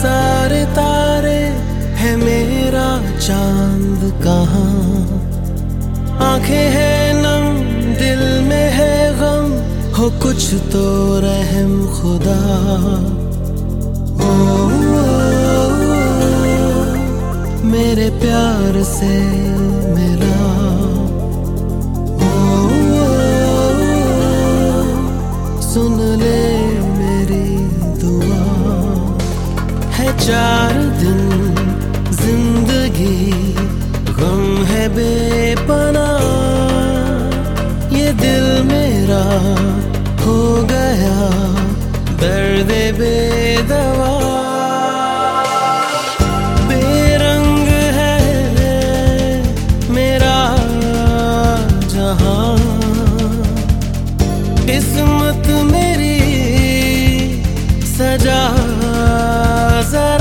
सारे तारे है मेरा चाँद कहाँ आँखें हैं नम दिल में है गम हो कुछ तो रहम खुदा ओ, ओ, ओ, ओ मेरे प्यार से चार दिन ज़िंदगी गम है बेपना ये दिल मेरा हो गया दर्द बेदवा। बेरंग है मेरा जहाँ। किस्मत मेरी सजा जरा।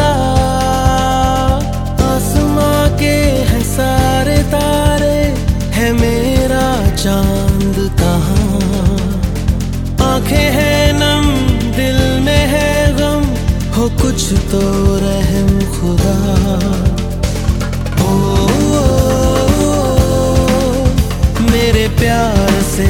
आँखें हैं नम दिल में है गम हो कुछ तो रहम खुदा ओ, ओ, ओ ओ मेरे प्यार से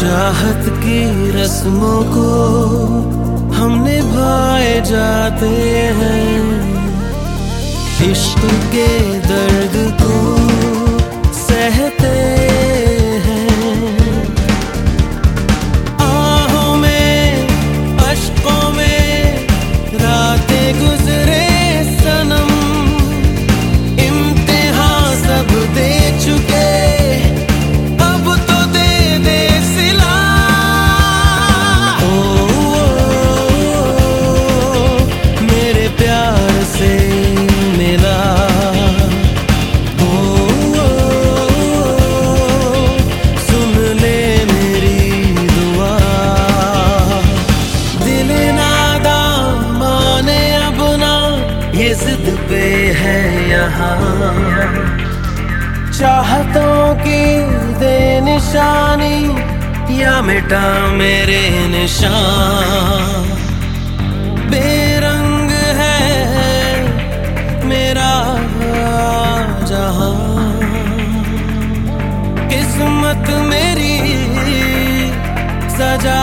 चाहत की रस्मों को हम निभाए जाते हैं। इश्क के दर्द यहाँ। चाहतों की दे निशानी या मिटा मेरे निशान। बेरंग है मेरा जहाँ। किस्मत मेरी सजा